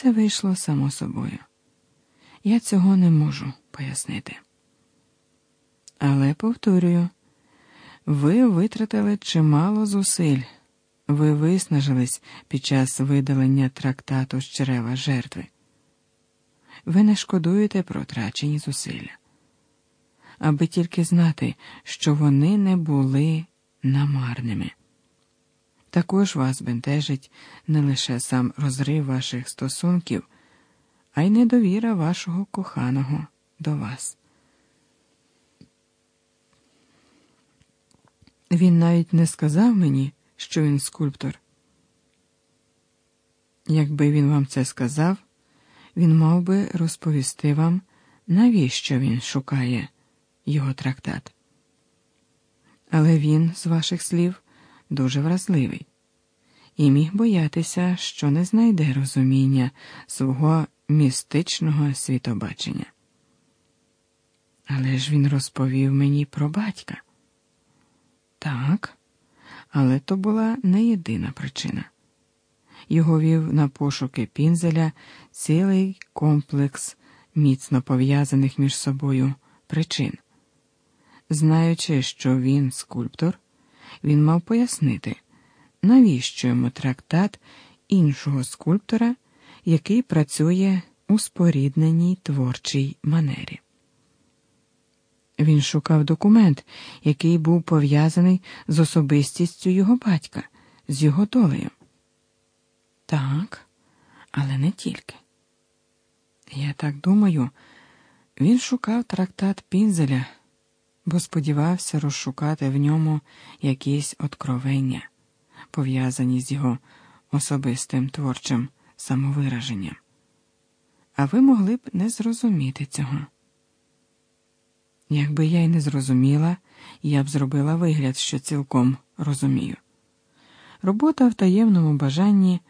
це вийшло само собою. Я цього не можу пояснити. Але повторюю, ви витратили чимало зусиль, ви виснажились під час видалення трактату з черева жертви. Ви не шкодуєте про трачені зусилля, аби тільки знати, що вони не були намарними. Також вас бентежить не лише сам розрив ваших стосунків, а й недовіра вашого коханого до вас. Він навіть не сказав мені, що він скульптор. Якби він вам це сказав, він мав би розповісти вам, навіщо він шукає його трактат. Але він, з ваших слів, дуже вразливий і міг боятися, що не знайде розуміння свого містичного світобачення. Але ж він розповів мені про батька. Так, але то була не єдина причина. Його вів на пошуки пінзеля цілий комплекс міцно пов'язаних між собою причин. Знаючи, що він скульптор, він мав пояснити, навіщо йому трактат іншого скульптора, який працює у спорідненій творчій манері. Він шукав документ, який був пов'язаний з особистістю його батька, з його долею. Так, але не тільки. Я так думаю, він шукав трактат Пінзеля, бо сподівався розшукати в ньому якісь откровення, пов'язані з його особистим творчим самовираженням. А ви могли б не зрозуміти цього. Якби я й не зрозуміла, я б зробила вигляд, що цілком розумію. Робота в таємному бажанні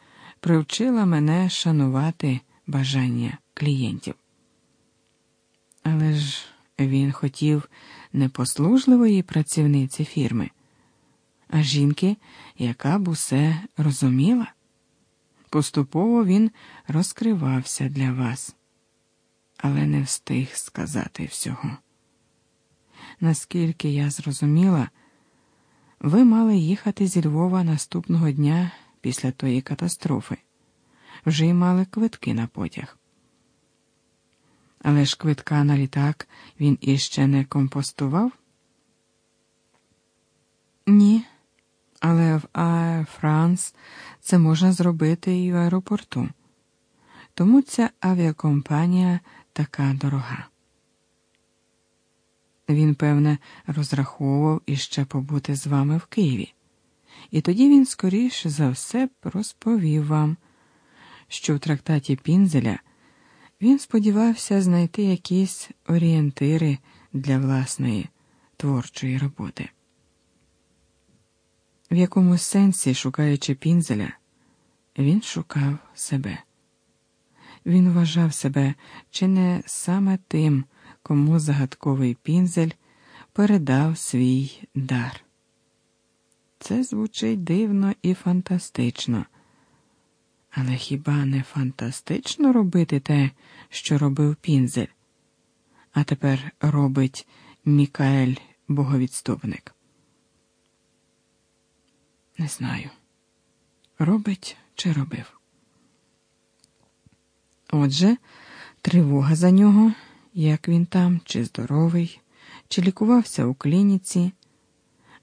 привчила мене шанувати бажання клієнтів. Але ж він хотів не послужливої працівниці фірми, а жінки, яка б усе розуміла. Поступово він розкривався для вас, але не встиг сказати всього. Наскільки я зрозуміла, ви мали їхати зі Львова наступного дня після тої катастрофи, вже й мали квитки на потяг. Але ж квитка на літак він іще не компостував? Ні, але в Air France це можна зробити і в аеропорту. Тому ця авіакомпанія така дорога. Він, певне, розраховував іще побути з вами в Києві, і тоді він скоріше за все розповів вам, що в трактаті Пінзеля він сподівався знайти якісь орієнтири для власної творчої роботи. В якомусь сенсі, шукаючи Пінзеля, він шукав себе. Він вважав себе чи не саме тим кому загадковий пінзель передав свій дар. Це звучить дивно і фантастично. Але хіба не фантастично робити те, що робив пінзель, а тепер робить Мікаель боговідступник? Не знаю, робить чи робив. Отже, тривога за нього як він там, чи здоровий, чи лікувався у клініці,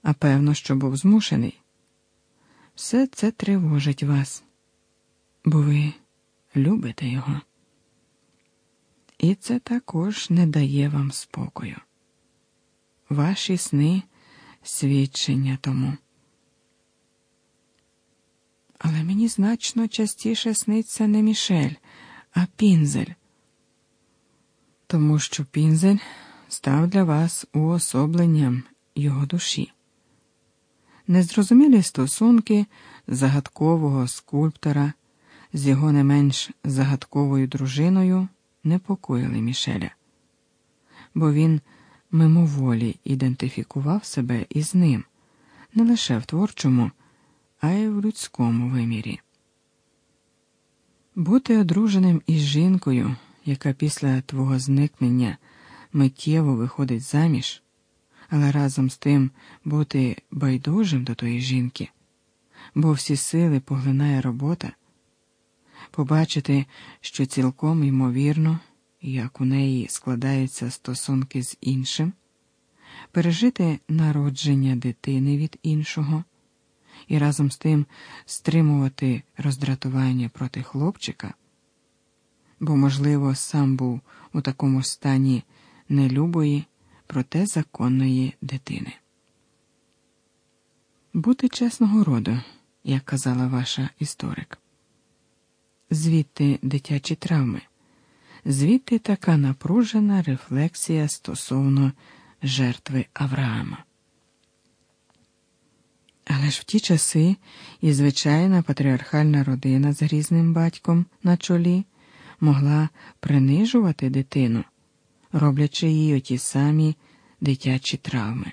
а певно, що був змушений. Все це тривожить вас, бо ви любите його. І це також не дає вам спокою. Ваші сни свідчення тому. Але мені значно частіше сниться не Мішель, а Пінзель тому що пінзель став для вас уособленням його душі. Незрозумілі стосунки загадкового скульптора з його не менш загадковою дружиною непокоїли Мішеля, бо він мимоволі ідентифікував себе із ним не лише в творчому, а й в людському вимірі. Бути одруженим із жінкою, яка після твого зникнення миттєво виходить заміж, але разом з тим бути байдужим до тої жінки, бо всі сили поглинає робота, побачити, що цілком ймовірно, як у неї складаються стосунки з іншим, пережити народження дитини від іншого і разом з тим стримувати роздратування проти хлопчика, бо, можливо, сам був у такому стані нелюбої, проте законної дитини. Бути чесного роду, як казала ваша історик. Звідти дитячі травми, звідти така напружена рефлексія стосовно жертви Авраама. Але ж в ті часи і звичайна патріархальна родина з грізним батьком на чолі могла принижувати дитину, роблячи їй оті самі дитячі травми.